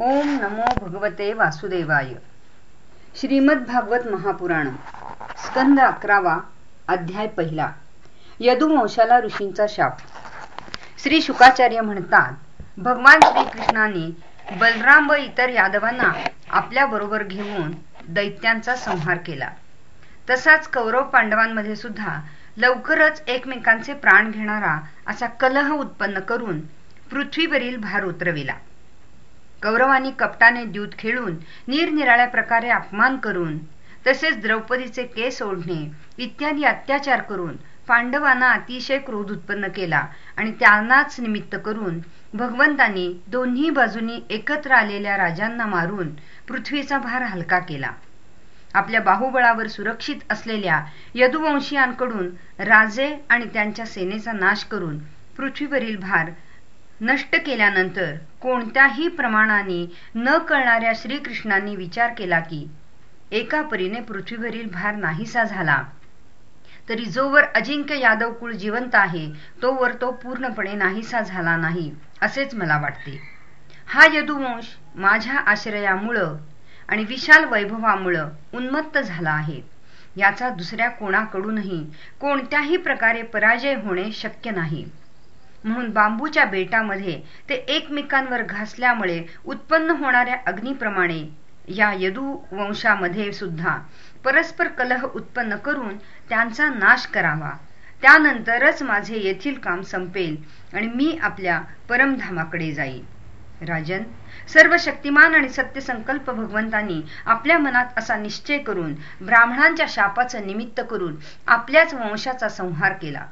ओम नमो भगवते वासुदेवाय. श्रीमद भागवत महापुराण स्कंद अकरावा अध्याय पहिला. यदुवंशाला ऋषींचा शाप. श्री शुकाचार्य म्हणतात भगवान श्रीकृष्णाने बलराम व इतर यादवांना आपल्या बरोबर घेऊन दैत्यांचा संहार केला. तसाच कौरव पांडवांमध्ये सुद्धा लवकरच एकमेकांचे प्राण घेणारा असा कलह उत्पन्न करून पृथ्वीवरील भार उतरविला. कौरवांनी कपटाने द्यूत खेळून निरनिराळ्या प्रकारे अपमान करून तसेच द्रौपदीचे केस ओढणे इत्यादी अत्याचार करून पांडवांना अतिशय क्रोध उत्पन्न केला आणि त्यांनाच निमित्त करून भगवंतांनी दोन्ही बाजूंनी एकत्र आलेल्या राजांना मारून पृथ्वीचा भार हलका केला. आपल्या बाहुबळावर सुरक्षित असलेल्या यदुवंशीयांकडून राजे आणि त्यांच्या सेनेचा नाश करून पृथ्वीवरील भार नष्ट केल्यानंतर कोणत्याही प्रमाणाने न कळणाऱ्या श्रीकृष्णांनी विचार केला की एका परीने पृथ्वीवरील भार नाहीसा झाला. तरी जोवर अजिंक्य यादव कुळ जिवंत आहे तोवर तो पूर्णपणे नाहीसा झाला नाही असेच मला वाटते. हा यदुवंश माझ्या आश्रयामुळं आणि विशाल वैभवामुळं उन्मत्त झाला आहे. याचा दुसऱ्या कोणाकडूनही कोणत्याही प्रकारे पराजय होणे शक्य नाही. म्हणून बांबूच्या बेटामध्ये ते एकमेकांवर घासल्यामुळे उत्पन्न होणाऱ्या अग्नीप्रमाणे या यदुवंशामध्ये सुद्धा परस्पर कलह उत्पन्न करून त्यांचा नाश करावा. त्यानंतरच माझे येथील काम संपेल आणि मी आपल्या परमधामाकडे जाईल राजन सर्व शक्तिमान आणि सत्यसंकल्प भगवंतांनी आपल्या मनात असा निश्चय करून ब्राह्मणांच्या शापाचं निमित्त करून आपल्याच वंशाचा संहार केला.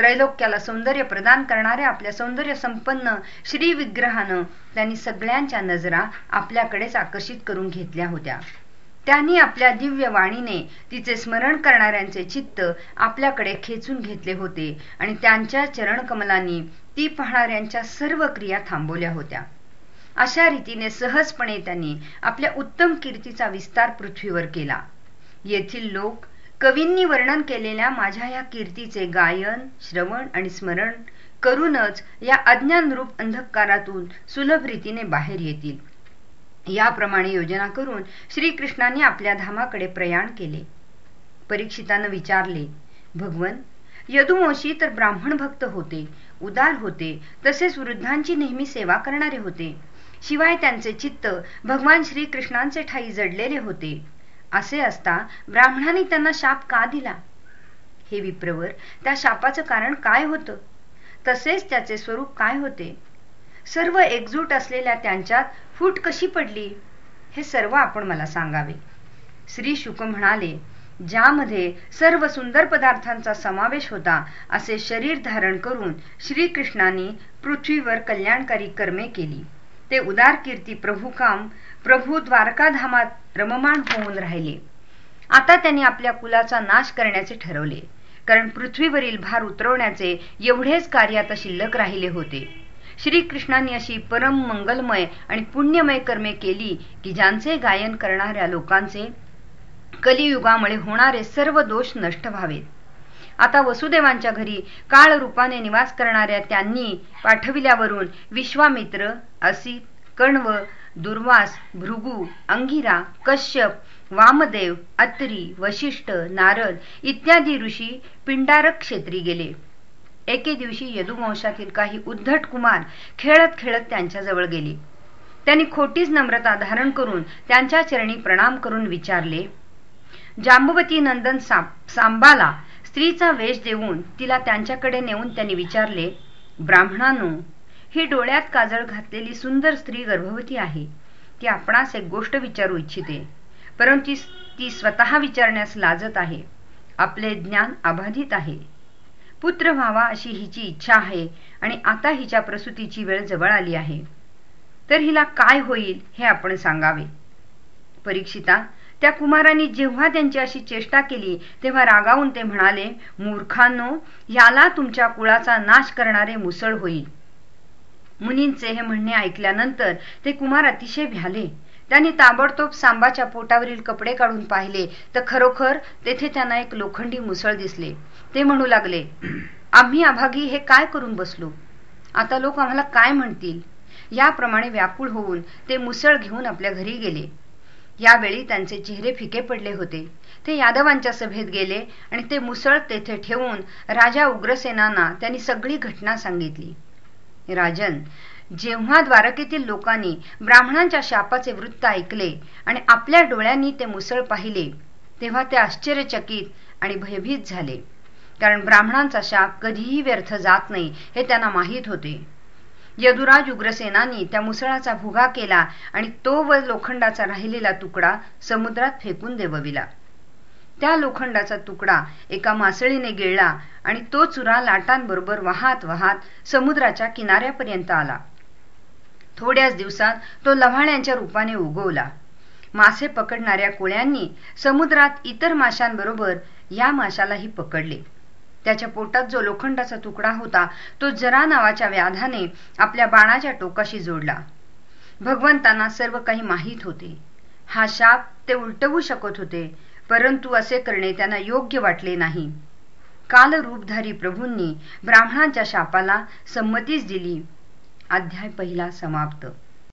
त्रैलोक्याला सौंदर्य प्रदान करणाऱ्या आपल्या सौंदर्य संपन्न श्री विग्रहानं त्यांनी सगळ्यांच्या नजरा आपल्याकडेच आकर्षित करून घेतल्या होत्या. त्यांनी आपल्या दिव्य वाणीने तिचे स्मरण करणाऱ्यांचे चित्त आपल्याकडे खेचून घेतले होते आणि त्यांच्या चरणकमलांनी ती पाहणाऱ्यांच्या सर्व क्रिया थांबवल्या होत्या. अशा रीतीने सहजपणे त्यांनी आपल्या उत्तम कीर्तीचा विस्तार पृथ्वीवर केला. येथील लोक कवींनी वर्णन केलेल्या माझ्या या कीर्तीचे गायन श्रवण आणि स्मरण करूनच या अज्ञानरूप अंधकारातून सुलभ रीतीने बाहेर येतील. याप्रमाणे योजना करून श्रीकृष्णाने आपल्या धामाकडे प्रयाण केले. परीक्षितानं विचारले भगवन यदुवंशी तर ब्राह्मण भक्त होते उदार होते तसेच वृद्धांची नेहमी सेवा करणारे होते. शिवाय त्यांचे चित्त भगवान श्रीकृष्णांचे ठाई जडलेले होते. असे असता ब्राह्मणाने त्यांना शाप का दिला? हे विप्रवर त्या शापाचं कारण काय होतं? तसेच त्याचे स्वरूप काय होते? सर्व एकजूट असलेल्या त्यांच्यात फूट कशी पडली? हे सर्व आपण मला सांगावे. श्री शुक म्हणाले ज्यामध्ये सर्व सुंदर पदार्थांचा समावेश होता असे शरीर धारण करून श्रीकृष्णाने पृथ्वीवर कल्याणकारी कर्मे केली. ते उदार कीर्ती प्रभुकाम प्रभू द्वारकाधामात रममाण होऊन राहिले. आता त्यांनी आपल्या कुलाचा नाश करण्याचे ठरवले. कारण पृथ्वीवरील भार उतरवण्याचे एवढेच कार्य आता शिल्लक राहिले होते. श्रीकृष्णांनी अशी परम मंगलमय आणि पुण्यमय कर्मे केली की ज्यांचे गायन करणाऱ्या लोकांचे कलियुगामुळे होणारे सर्व दोष नष्ट व्हावेत. आता वसुदेवांच्या घरी काळ रूपाने निवास करणाऱ्या त्यांनी पाठविल्यावरून विश्वामित्र असित कण्व दुर्वास भृगू अंगिरा कश्यप वामदेव अत्री वशिष्ठ नारद इत्यादी ऋषी पिंडारक क्षेत्री गेले. एके दिवशी यदुवंशातील काही उद्धट कुमार खेळत खेळत त्यांच्याजवळ गेले. त्यांनी खोटीच नम्रता धारण करून त्यांच्या चरणी प्रणाम करून विचारले जांबवती नंदन सांबाला स्त्रीचा वेश देऊन तिला त्यांच्याकडे नेऊन त्यांनी विचारले ब्राह्मणानो ही डोळ्यात काजळ घातलेली सुंदर स्त्री गर्भवती आहे. ती आपणास एक गोष्ट विचारू इच्छिते. परंतु ती स्वतः विचारण्यास लाजत आहे. आपले ज्ञान अबाधित आहे. पुत्र व्हावा अशी हिची इच्छा आहे आणि आता हिच्या प्रसूतीची वेळ जवळ आली आहे. तर हिला काय होईल हे आपण सांगावे. परीक्षिता त्या कुमारांनी जेव्हा त्यांची अशी चेष्टा केली तेव्हा रागावून ते म्हणाले मूर्खांनो याला तुमच्या कुळाचा नाश करणारे मुसळ होईल. मुनींचे हे म्हणणे ऐकल्यानंतर ते कुमार अतिशय भ्याले. त्यांनी ताबडतोब सांबाच्या पोटावरील कपडे काढून पाहिले तर खरोखर तेथे त्यांना एक लोखंडी मुसळ दिसले. ते म्हणू लागले आम्ही अभागी हे काय करून बसलो? आता लोक आम्हाला काय म्हणतील? याप्रमाणे व्याकुळ होऊन ते मुसळ घेऊन आपल्या घरी गेले. यावेळी त्यांचे चेहरे फिके पडले होते. ते यादवांच्या सभेत गेले आणि ते मुसळ तेथे ठेवून राजा उग्रसेनांना त्यांनी सगळी घटना सांगितली. राजन जेव्हा द्वारकेतील लोकांनी ब्राह्मणांच्या शापाचे वृत्त ऐकले आणि आपल्या डोळ्यांनी ते मुसळ पाहिले तेव्हा ते आश्चर्यचकित आणि भयभीत झाले. कारण ब्राह्मणांचा शाप कधीही व्यर्थ जात नाही हे त्यांना माहीत होते. यदुराज उग्रसेनांनी त्या मुसळाचा भुगा केला आणि तो व लोखंडाचा राहिलेला तुकडा समुद्रात फेकून देवविला. त्या लोखंडाचा तुकडा एका मासळीने गिळला आणि तो चुरा लाटांबरोबर वाहत वाहत समुद्राच्या किनाऱ्यापर्यंत आला. थोड्याच दिवसात तो लव्हाण्यांच्या रूपाने उगवला. मासे पकडणाऱ्या कोळ्यांनी समुद्रात इतर माशांबरोबर या माशालाही पकडले. त्याच्या पोटात जो लोखंडाचा तुकडा होता तो जरा नावाच्या व्याधाने आपल्या बाणाच्या टोकाशी जोडला. भगवंतांना सर्व काही माहीत होते. हा शाप ते उलटवू शकत होते परंतु असे करणे त्यांना योग्य वाटले नाही. काल रूपधारी प्रभूंनी ब्राह्मणांच्या शापाला संमतीच दिली. अध्याय पहिला समाप्त.